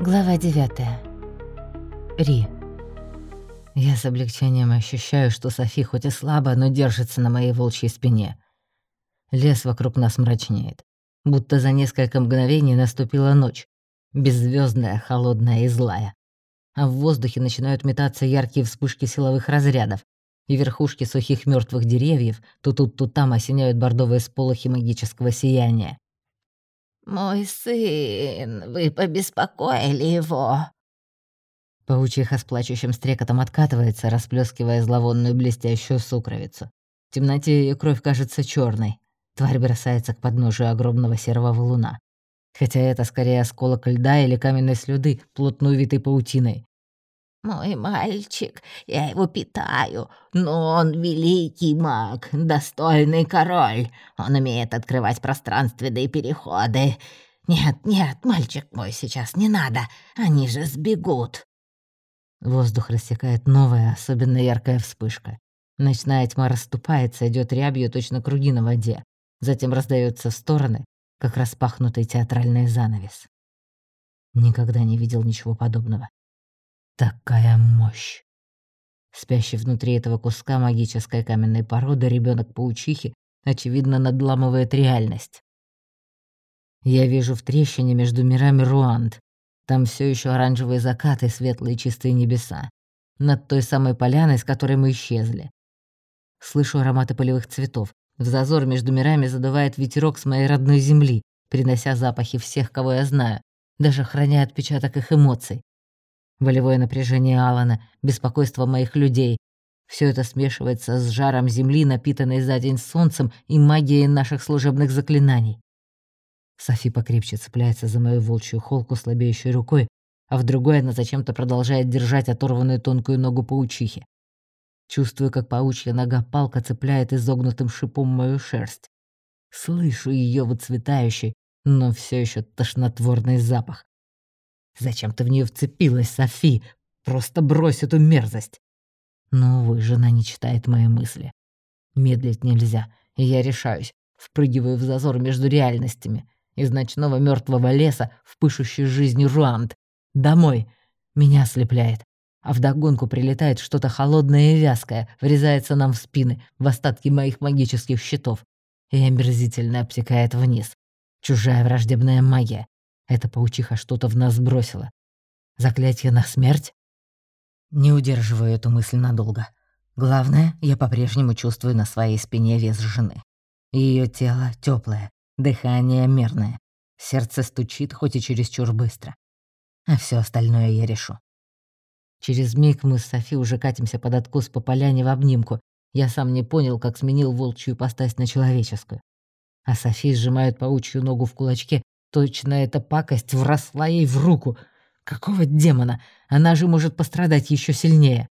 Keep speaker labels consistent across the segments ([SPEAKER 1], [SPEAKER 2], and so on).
[SPEAKER 1] Глава 9. Ри. Я с облегчением ощущаю, что Софи хоть и слабо, но держится на моей волчьей спине. Лес вокруг нас мрачнеет. Будто за несколько мгновений наступила ночь. Беззвездная, холодная и злая. А в воздухе начинают метаться яркие вспышки силовых разрядов, и верхушки сухих мертвых деревьев то тут, то там осеняют бордовые сполохи магического сияния.
[SPEAKER 2] «Мой сын, вы побеспокоили его?»
[SPEAKER 1] Паучиха с плачущим стрекотом откатывается, расплескивая зловонную блестящую сукровицу. В темноте ее кровь кажется черной. Тварь бросается к подножию огромного серого валуна. Хотя это скорее осколок льда или каменной слюды, плотно увитой паутиной.
[SPEAKER 2] «Мой мальчик, я его питаю, но он великий маг, достойный король. Он умеет открывать пространственные переходы. Нет, нет, мальчик мой, сейчас не надо, они же сбегут».
[SPEAKER 1] Воздух рассекает новая, особенно яркая вспышка. Ночная тьма расступается, идет рябью точно круги на воде. Затем раздается в стороны, как распахнутый театральный занавес. Никогда не видел ничего подобного. Такая мощь. Спящий внутри этого куска магической каменной породы ребенок паучихи очевидно надламывает реальность. Я вижу в трещине между мирами Руанд. Там все еще оранжевые закаты, светлые чистые небеса. Над той самой поляной, с которой мы исчезли. Слышу ароматы полевых цветов. В зазор между мирами задувает ветерок с моей родной земли, принося запахи всех, кого я знаю, даже храня отпечаток их эмоций волевое напряжение Алана, беспокойство моих людей. Все это смешивается с жаром земли, напитанной за день солнцем и магией наших служебных заклинаний. Софи покрепче цепляется за мою волчью холку слабеющей рукой, а в другой она зачем-то продолжает держать оторванную тонкую ногу паучихи. Чувствую, как паучья нога-палка цепляет изогнутым шипом мою шерсть. Слышу ее выцветающий, но все еще тошнотворный запах. Зачем ты в нее вцепилась, Софи? Просто брось эту мерзость. Но, увы, жена не читает мои мысли. Медлить нельзя, и я решаюсь. Впрыгиваю в зазор между реальностями. Из ночного мертвого леса в пышущий жизнью Руанд. Домой. Меня ослепляет. А вдогонку прилетает что-то холодное и вязкое, врезается нам в спины, в остатки моих магических щитов. И омерзительно обтекает вниз. Чужая враждебная магия. Эта паучиха что-то в нас бросила. Заклятие на смерть? Не удерживаю эту мысль надолго. Главное, я по-прежнему чувствую на своей спине вес жены. Ее тело теплое, дыхание мерное. Сердце стучит, хоть и чересчур быстро. А все остальное я решу. Через миг мы с Софи уже катимся под откос по поляне в обнимку. Я сам не понял, как сменил волчью постать на человеческую. А Софи сжимает паучью ногу в кулачке Точно эта пакость вросла ей в руку. Какого демона? Она же может пострадать еще сильнее.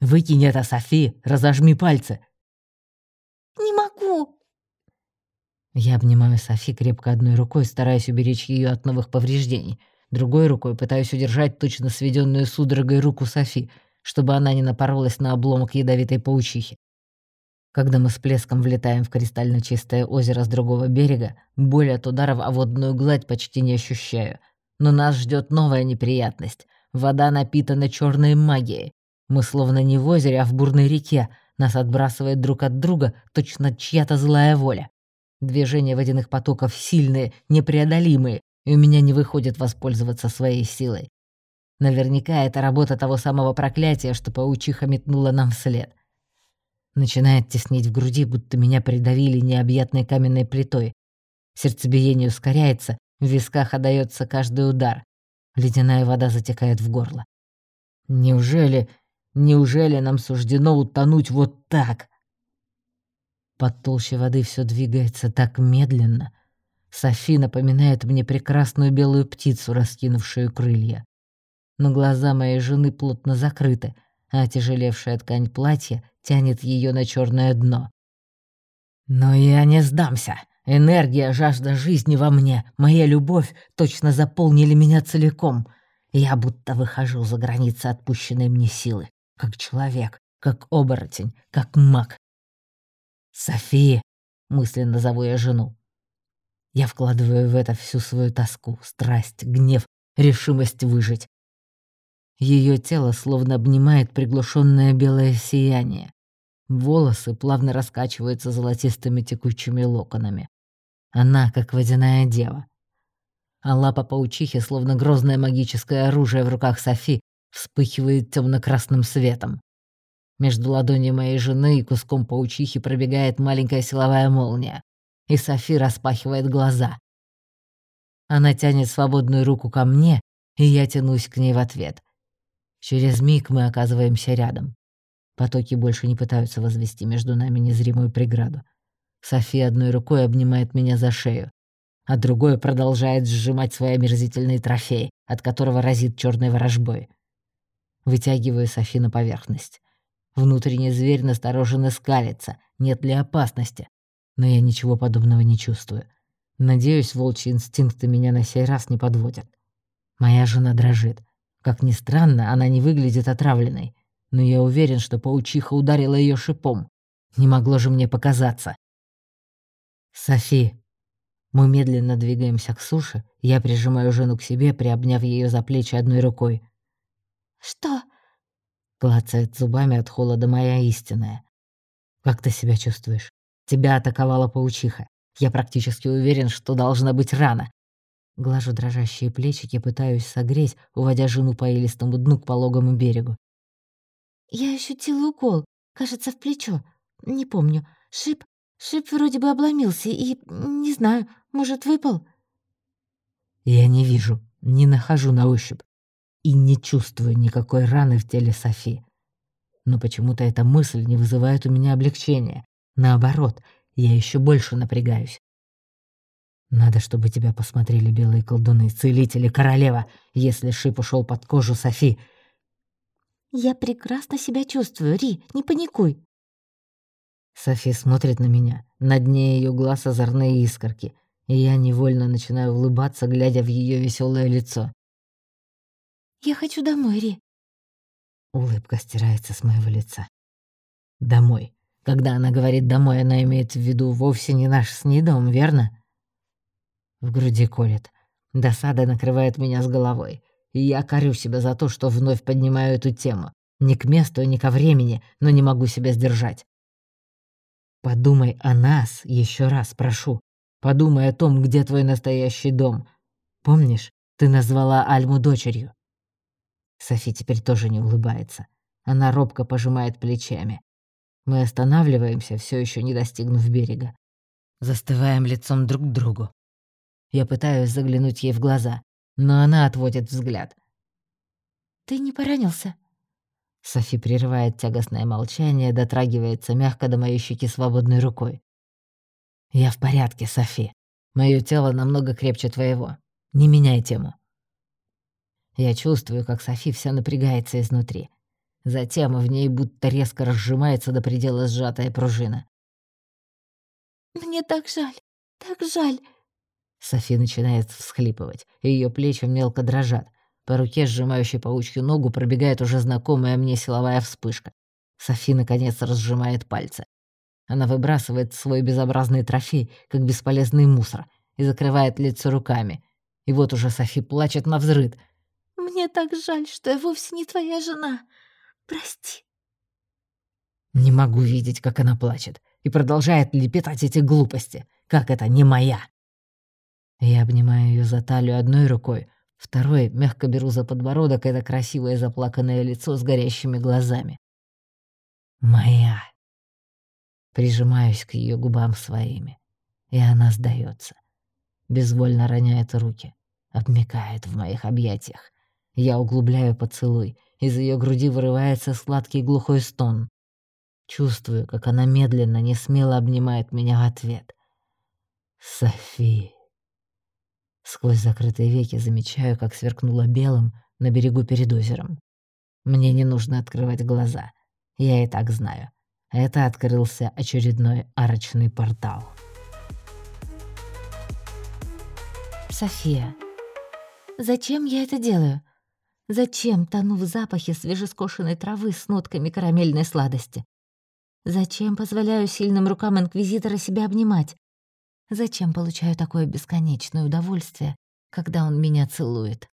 [SPEAKER 1] Выкинь это, Софи, разожми пальцы.
[SPEAKER 2] Не могу.
[SPEAKER 1] Я обнимаю Софи крепко одной рукой, стараясь уберечь ее от новых повреждений. Другой рукой пытаюсь удержать точно сведенную судорогой руку Софи, чтобы она не напоролась на обломок ядовитой паучихи. Когда мы с плеском влетаем в кристально чистое озеро с другого берега, боли от ударов о водную гладь почти не ощущаю. Но нас ждет новая неприятность. Вода напитана черной магией. Мы словно не в озере, а в бурной реке. Нас отбрасывает друг от друга точно чья-то злая воля. Движения водяных потоков сильные, непреодолимые, и у меня не выходит воспользоваться своей силой. Наверняка это работа того самого проклятия, что паучиха метнула нам вслед. Начинает теснить в груди, будто меня придавили необъятной каменной плитой. Сердцебиение ускоряется, в висках отдаётся каждый удар. Ледяная вода затекает в горло. Неужели, неужели нам суждено утонуть вот так? Под толще воды все двигается так медленно. Софи напоминает мне прекрасную белую птицу, раскинувшую крылья. Но глаза моей жены плотно закрыты — а тяжелевшая ткань платья тянет ее на черное дно. Но я не сдамся. Энергия, жажда жизни во мне, моя любовь точно заполнили меня целиком. Я будто выхожу за границы отпущенной мне силы, как человек, как оборотень, как маг. «София!» — мысленно зову я жену. Я вкладываю в это всю свою тоску, страсть, гнев, решимость выжить. Ее тело словно обнимает приглушенное белое сияние. Волосы плавно раскачиваются золотистыми текучими локонами. Она как водяная дева. А лапа паучихи, словно грозное магическое оружие в руках Софи, вспыхивает темно-красным светом. Между ладонью моей жены и куском паучихи пробегает маленькая силовая молния, и Софи распахивает глаза. Она тянет свободную руку ко мне, и я тянусь к ней в ответ. Через миг мы оказываемся рядом. Потоки больше не пытаются возвести между нами незримую преграду. София одной рукой обнимает меня за шею, а другой продолжает сжимать свой омерзительный трофей, от которого разит черной ворожбой. Вытягиваю Софи на поверхность. Внутренний зверь настороженно скалится, нет ли опасности. Но я ничего подобного не чувствую. Надеюсь, волчьи инстинкты меня на сей раз не подводят. Моя жена дрожит. Как ни странно, она не выглядит отравленной но я уверен, что паучиха ударила ее шипом. Не могло же мне показаться. «Софи!» Мы медленно двигаемся к суше, я прижимаю жену к себе, приобняв ее за плечи одной рукой.
[SPEAKER 2] «Что?»
[SPEAKER 1] Клацает зубами от холода моя истинная. «Как ты себя чувствуешь? Тебя атаковала паучиха. Я практически уверен, что должна быть рана. Глажу дрожащие плечики, пытаюсь согреть, уводя жену по илистому дну к пологому берегу.
[SPEAKER 2] Я ощутила укол, кажется, в плечо. Не помню. Шип, шип вроде бы обломился и, не знаю, может, выпал?
[SPEAKER 1] Я не вижу, не нахожу на ощупь и не чувствую никакой раны в теле Софи. Но почему-то эта мысль не вызывает у меня облегчения. Наоборот, я еще больше напрягаюсь. Надо, чтобы тебя посмотрели белые колдуны, целители, королева, если шип ушел под кожу Софи.
[SPEAKER 2] «Я прекрасно себя чувствую, Ри, не паникуй».
[SPEAKER 1] Софи смотрит на меня, на дне ее глаз озорные искорки, и я невольно начинаю улыбаться, глядя в ее веселое лицо.
[SPEAKER 2] «Я хочу домой, Ри».
[SPEAKER 1] Улыбка стирается с моего лица. «Домой». Когда она говорит «домой», она имеет в виду вовсе не наш с ней дом, верно? В груди колет. Досада накрывает меня с головой и я корю себя за то, что вновь поднимаю эту тему. Ни к месту, ни ко времени, но не могу себя сдержать. Подумай о нас еще раз, прошу. Подумай о том, где твой настоящий дом. Помнишь, ты назвала Альму дочерью? Софи теперь тоже не улыбается. Она робко пожимает плечами. Мы останавливаемся, все еще не достигнув берега. Застываем лицом друг к другу. Я пытаюсь заглянуть ей в глаза но она отводит взгляд.
[SPEAKER 2] «Ты не поранился?»
[SPEAKER 1] Софи прерывает тягостное молчание, дотрагивается мягко до моей щеки свободной рукой. «Я в порядке, Софи. Моё тело намного крепче твоего. Не меняй тему». Я чувствую, как Софи вся напрягается изнутри. Затем в ней будто резко разжимается до предела сжатая пружина.
[SPEAKER 2] «Мне так жаль, так жаль.
[SPEAKER 1] Софи начинает всхлипывать, и её плечи мелко дрожат. По руке, сжимающей паучью ногу, пробегает уже знакомая мне силовая вспышка. Софи, наконец, разжимает пальцы. Она выбрасывает свой безобразный трофей, как бесполезный мусор, и закрывает лицо руками. И вот уже Софи плачет на взрыд.
[SPEAKER 2] «Мне так жаль, что я вовсе не твоя жена. Прости».
[SPEAKER 1] Не могу видеть, как она плачет, и продолжает лепетать эти глупости. Как это не моя? Я обнимаю ее за талию одной рукой, второй мягко беру за подбородок это красивое заплаканное лицо с горящими глазами. «Моя!» Прижимаюсь к ее губам своими, и она сдается. Безвольно роняет руки, обмикает в моих объятиях. Я углубляю поцелуй, из ее груди вырывается сладкий глухой стон. Чувствую, как она медленно, не смело обнимает меня в ответ. «Софи!» Сквозь закрытые веки замечаю, как сверкнуло белым на берегу перед озером. Мне не нужно открывать глаза. Я и так знаю. Это открылся очередной арочный портал.
[SPEAKER 2] София. Зачем я это делаю? Зачем тону в запахе свежескошенной травы с нотками карамельной сладости? Зачем позволяю сильным рукам Инквизитора себя обнимать? Зачем получаю такое бесконечное удовольствие, когда он меня целует?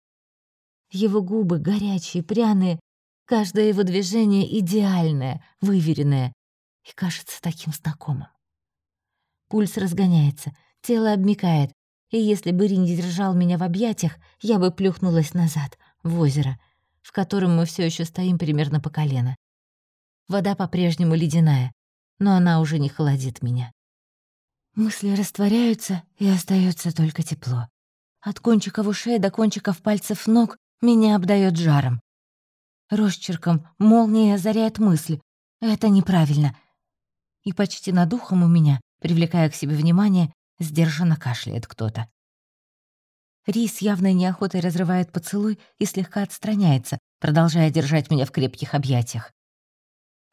[SPEAKER 1] Его губы горячие, пряные, каждое его движение идеальное, выверенное и кажется таким знакомым. Пульс разгоняется, тело обмикает, и если бы Ри не держал меня в объятиях, я бы плюхнулась назад, в озеро, в котором мы все еще стоим примерно по колено. Вода по-прежнему ледяная, но она уже не холодит меня. Мысли растворяются, и остается только тепло. От кончиков ушей до кончиков пальцев ног меня обдает жаром. Росчерком молния озаряет мысль. Это неправильно. И почти над ухом у меня, привлекая к себе внимание, сдержанно кашляет кто-то. Рис явной неохотой разрывает поцелуй и слегка отстраняется, продолжая держать меня в крепких объятиях.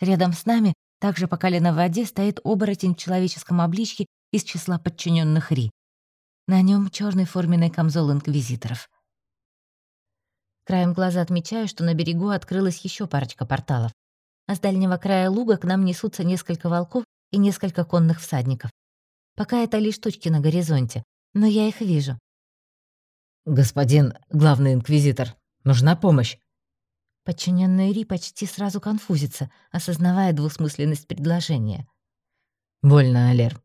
[SPEAKER 1] Рядом с нами, также по колено в воде, стоит оборотень в человеческом обличье из числа подчиненных Ри. На нем черный форменный камзол инквизиторов. Краем глаза отмечаю, что на берегу открылась еще парочка порталов, а с дальнего края луга к нам несутся несколько волков и несколько конных всадников. Пока это лишь точки на горизонте, но я их вижу.
[SPEAKER 3] «Господин главный инквизитор, нужна помощь?»
[SPEAKER 1] Подчиненный Ри почти сразу конфузится, осознавая двусмысленность предложения.
[SPEAKER 3] «Больно, Алер».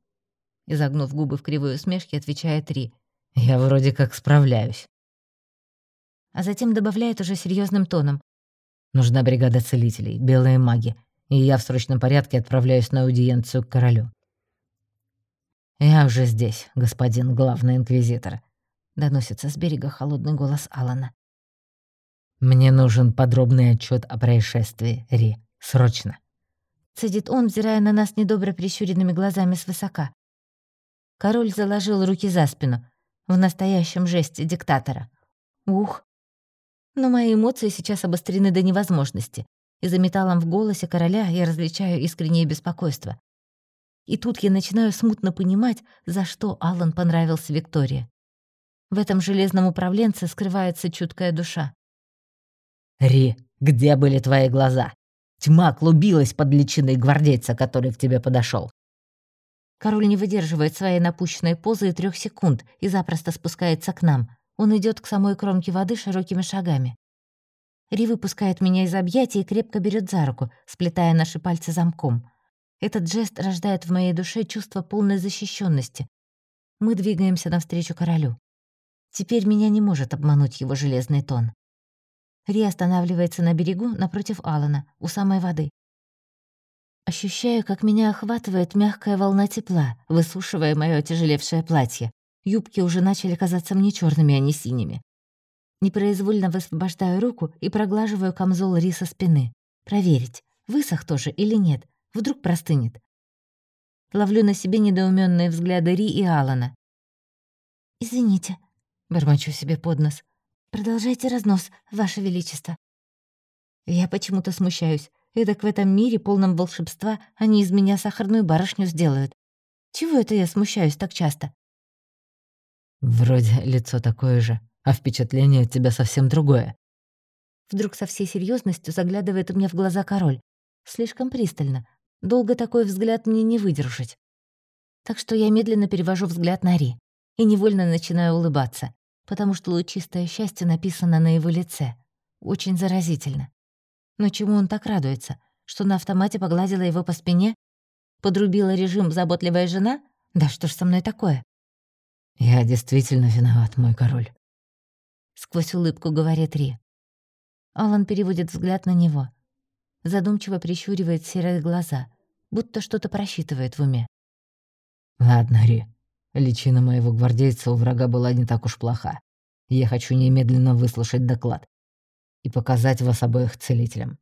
[SPEAKER 1] Изогнув губы в кривой усмешке, отвечает Ри.
[SPEAKER 3] «Я вроде как справляюсь».
[SPEAKER 1] А затем добавляет уже серьезным тоном.
[SPEAKER 3] «Нужна бригада целителей, белые маги, и я в срочном порядке отправляюсь на аудиенцию к королю». «Я уже здесь, господин главный инквизитор», — доносится с берега холодный голос Алана. «Мне нужен подробный отчет о происшествии, Ри. Срочно!»
[SPEAKER 1] Цедит он, взирая на нас недобро прищуренными глазами свысока. Король заложил руки за спину, в настоящем жесте диктатора. Ух! Но мои эмоции сейчас обострены до невозможности, и за металлом в голосе короля я различаю искреннее беспокойство. И тут я начинаю смутно понимать, за что Аллан понравился Виктории. В этом железном управленце скрывается чуткая душа.
[SPEAKER 3] «Ри, где были твои глаза? Тьма клубилась под личиной гвардейца, который к тебе подошел.
[SPEAKER 1] Король не выдерживает своей напущенной позы и трех секунд и запросто спускается к нам. Он идет к самой кромке воды широкими шагами. Ри выпускает меня из объятий и крепко берет за руку, сплетая наши пальцы замком. Этот жест рождает в моей душе чувство полной защищенности. Мы двигаемся навстречу королю. Теперь меня не может обмануть его железный тон. Ри останавливается на берегу напротив Алана, у самой воды. Ощущаю, как меня охватывает мягкая волна тепла, высушивая мое отяжелевшее платье. Юбки уже начали казаться мне черными, а не синими. Непроизвольно высвобождаю руку и проглаживаю камзол Ри со спины. Проверить, высох тоже или нет, вдруг простынет. Ловлю на себе недоуменные взгляды Ри и Алана. «Извините», Бормочу себе под нос. «Продолжайте разнос, Ваше Величество». Я почему-то смущаюсь. Эдак в этом мире, полном волшебства, они из меня сахарную барышню сделают. Чего это я смущаюсь так часто?
[SPEAKER 3] Вроде лицо такое же, а впечатление от тебя совсем другое.
[SPEAKER 1] Вдруг со всей серьезностью заглядывает мне в глаза король. Слишком пристально. Долго такой взгляд мне не выдержать. Так что я медленно перевожу взгляд на Ри и невольно начинаю улыбаться, потому что лучистое счастье написано на его лице. Очень заразительно. Но чему он так радуется? Что на автомате погладила его по спине? Подрубила режим «заботливая жена»? Да что ж со мной такое?
[SPEAKER 3] «Я действительно виноват, мой король», —
[SPEAKER 1] сквозь улыбку говорит Ри. Алан переводит взгляд на него. Задумчиво прищуривает серые глаза, будто что-то просчитывает в уме.
[SPEAKER 3] «Ладно, Ри, Личина моего гвардейца у врага была не так уж плоха. Я хочу немедленно выслушать доклад и показать вас обоих целителям».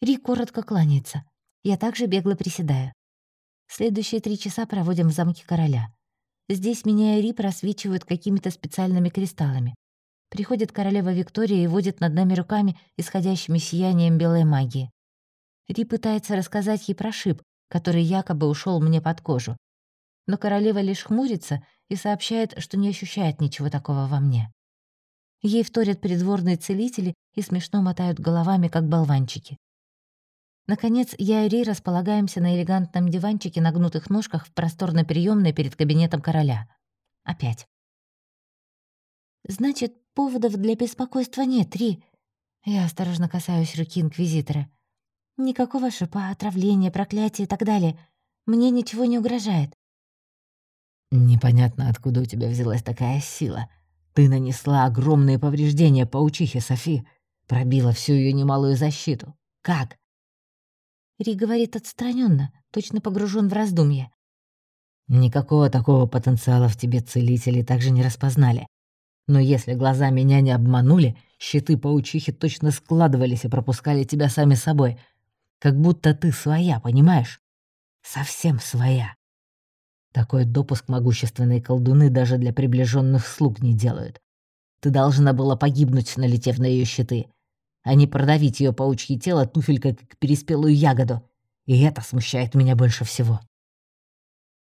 [SPEAKER 1] Ри коротко кланяется. Я также бегло приседаю. Следующие три часа проводим в замке короля. Здесь меня и Ри просвечивают какими-то специальными кристаллами. Приходит королева Виктория и водит над нами руками, исходящими сиянием белой магии. Ри пытается рассказать ей про шип, который якобы ушел мне под кожу, но королева лишь хмурится и сообщает, что не ощущает ничего такого во мне. Ей вторят придворные целители и смешно мотают головами, как болванчики. Наконец, я и Ри располагаемся на элегантном диванчике на гнутых ножках в просторной приёмной перед кабинетом короля. Опять.
[SPEAKER 2] Значит, поводов для беспокойства нет, Ри. Я осторожно касаюсь руки Инквизитора. Никакого шипа, отравления, проклятия и так далее. Мне ничего не угрожает.
[SPEAKER 3] Непонятно, откуда у тебя взялась такая сила. Ты нанесла огромные повреждения паучихе Софи, пробила всю ее немалую защиту. Как?
[SPEAKER 2] Ри говорит отстраненно, точно погружен в раздумье.
[SPEAKER 3] Никакого такого потенциала в тебе целители также не распознали. Но если глаза меня не обманули, щиты паучихи точно складывались и пропускали тебя сами собой. Как будто ты своя, понимаешь? Совсем своя. Такой допуск могущественные колдуны даже для приближенных слуг не делают. Ты должна была погибнуть, налетев на ее щиты, а не продавить ее паучье тело туфелькой, как переспелую ягоду. И это смущает меня больше всего.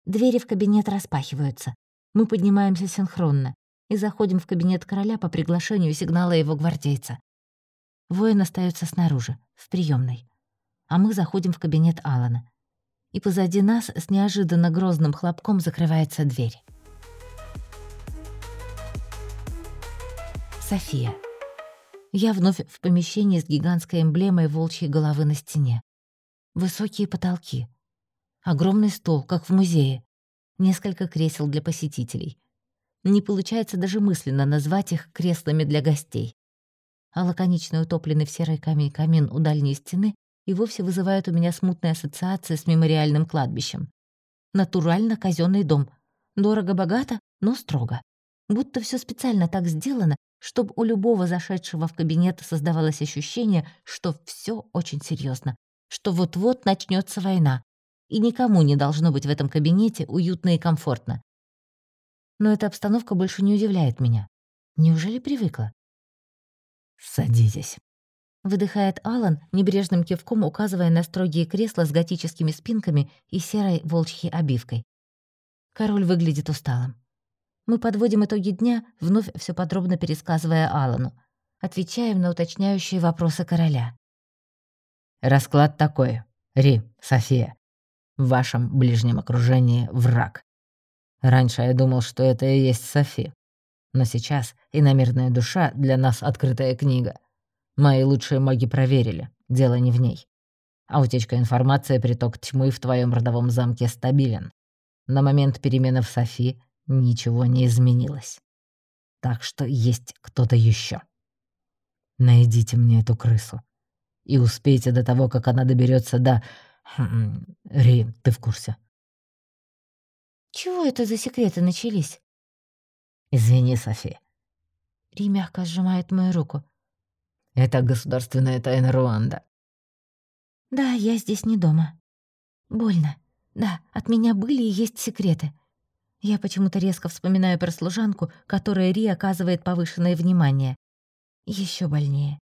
[SPEAKER 2] Двери в кабинет распахиваются. Мы поднимаемся синхронно и заходим в кабинет короля по приглашению сигнала его гвардейца. Воин остается снаружи, в приемной, а мы заходим в кабинет Алана. И позади нас с неожиданно грозным хлопком закрывается дверь. София. Я вновь в помещении с гигантской эмблемой волчьей головы на стене. Высокие потолки. Огромный стол, как в музее. Несколько кресел для посетителей. Не получается даже мысленно назвать их креслами для гостей. А лаконично утопленный в серый камень камин у дальней стены и вовсе вызывает у меня смутные ассоциации с мемориальным кладбищем. Натурально казенный дом. Дорого-богато, но строго. Будто все специально так сделано, чтобы у любого зашедшего в кабинет создавалось ощущение, что все очень серьезно, что вот-вот начнется война, и никому не должно быть в этом кабинете уютно и комфортно. Но эта обстановка больше не удивляет меня. Неужели привыкла?
[SPEAKER 3] «Садитесь», —
[SPEAKER 2] выдыхает Алан, небрежным кивком указывая на строгие кресла с готическими спинками и серой волчьей обивкой. Король выглядит усталым. Мы подводим итоги дня, вновь все подробно пересказывая Алану. Отвечаем на уточняющие вопросы короля.
[SPEAKER 3] «Расклад такой. Ри, София. В вашем ближнем окружении враг. Раньше я думал, что это и есть Софи. Но сейчас иномерная душа для нас открытая книга. Мои лучшие маги проверили, дело не в ней. А утечка информации, приток тьмы в твоем родовом замке стабилен. На момент перемены в Софи ничего не изменилось. Так что есть кто-то еще. Найдите мне эту крысу. И успейте до того, как она доберется до... Хм, Ри, ты в курсе?
[SPEAKER 2] Чего это за секреты начались?
[SPEAKER 3] Извини, Софи.
[SPEAKER 2] Ри мягко сжимает мою руку.
[SPEAKER 3] Это государственная тайна Руанда.
[SPEAKER 2] Да, я здесь не дома. Больно. Да, от меня были и есть секреты. Я почему-то резко вспоминаю про служанку, которой Ри оказывает повышенное внимание. Еще больнее.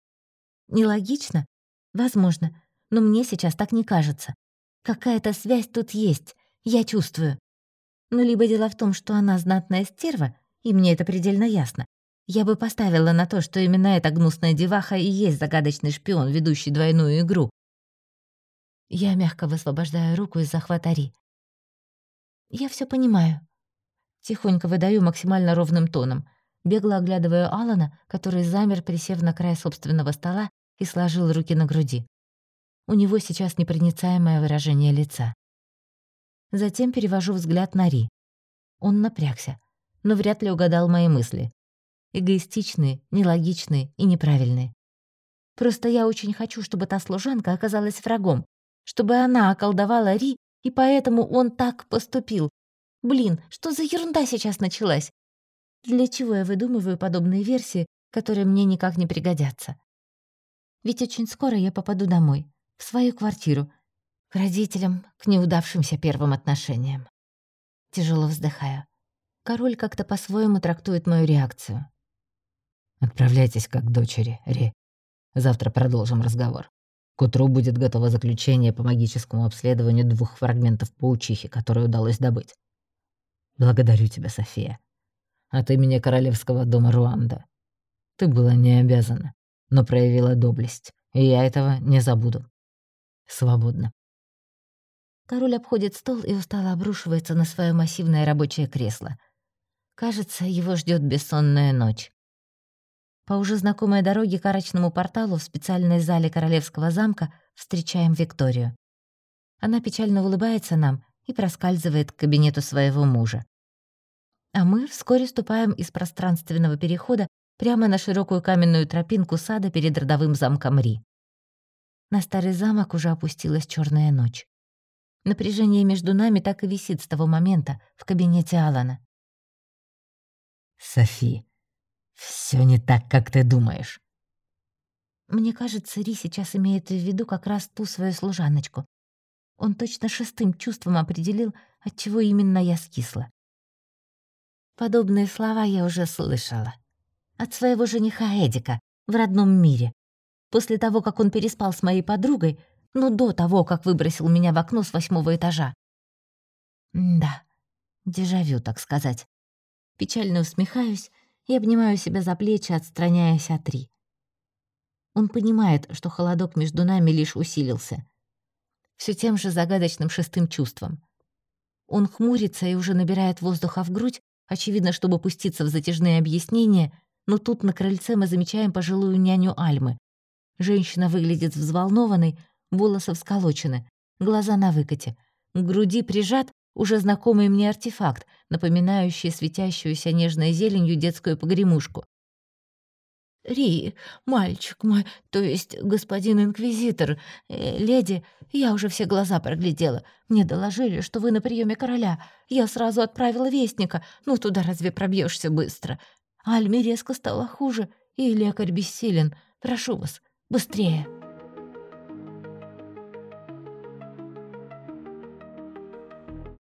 [SPEAKER 2] Нелогично? Возможно. Но мне сейчас так не кажется. Какая-то связь тут есть. Я чувствую. Ну, либо дело в том, что она знатная стерва, и мне это предельно ясно. Я бы поставила на то, что именно эта гнусная деваха и есть загадочный шпион, ведущий двойную игру. Я мягко высвобождаю руку из захвата Ри. Я все понимаю. Тихонько выдаю максимально ровным тоном, бегло оглядываю Алана, который замер, присев на край собственного стола и сложил руки на груди. У него сейчас непроницаемое выражение лица. Затем перевожу взгляд на Ри. Он напрягся, но вряд ли угадал мои мысли. Эгоистичные, нелогичные и неправильные. Просто я очень хочу, чтобы та служанка оказалась врагом, чтобы она околдовала Ри, и поэтому он так поступил. Блин, что за ерунда сейчас началась? Для чего я выдумываю подобные версии, которые мне никак не пригодятся? Ведь очень скоро я попаду домой, в свою квартиру, к родителям, к неудавшимся первым отношениям. Тяжело вздыхаю. Король как-то по-своему трактует мою реакцию.
[SPEAKER 3] «Отправляйтесь как дочери, Ри. Завтра продолжим разговор. К утру будет готово заключение по магическому обследованию двух фрагментов паучихи, которые удалось добыть. Благодарю тебя, София. От имени Королевского дома Руанда. Ты была не обязана, но проявила доблесть, и я этого не забуду. Свободно.
[SPEAKER 2] Король обходит стол и устало обрушивается на свое массивное рабочее кресло. Кажется, его ждет бессонная ночь.
[SPEAKER 3] По уже знакомой дороге к арочному порталу в специальной зале Королевского замка встречаем Викторию. Она печально улыбается нам и проскальзывает к кабинету своего мужа. А мы вскоре ступаем из пространственного перехода прямо на широкую каменную тропинку сада перед родовым замком Ри. На старый замок уже опустилась черная ночь. Напряжение между нами так и висит с того момента в кабинете Алана.
[SPEAKER 1] «Софи, все не так, как ты думаешь».
[SPEAKER 3] Мне кажется, Ри сейчас имеет в виду как раз ту свою служаночку. Он точно шестым чувством определил, от чего именно я скисла. Подобные слова я уже слышала. От своего жениха Эдика в родном мире. После того, как он переспал с моей подругой, но до того, как выбросил меня в окно с восьмого этажа. да, дежавю, так сказать. Печально усмехаюсь и обнимаю себя за плечи, отстраняясь от Ри. Он понимает, что холодок между нами лишь усилился. Все тем же загадочным шестым чувством. Он хмурится и уже набирает воздуха в грудь, очевидно, чтобы пуститься в затяжные объяснения, но тут на крыльце мы замечаем пожилую няню Альмы. Женщина выглядит взволнованной, волосы всколочены, глаза на выкате, к груди прижат уже знакомый мне артефакт, напоминающий светящуюся нежной зеленью детскую погремушку. «Ри, мальчик мой, то есть господин инквизитор, э, леди, я уже все глаза проглядела. Мне доложили, что вы на приеме короля. Я сразу отправила вестника, ну туда разве пробьешься быстро? Альме резко стало хуже, и лекарь бессилен. Прошу вас, быстрее!»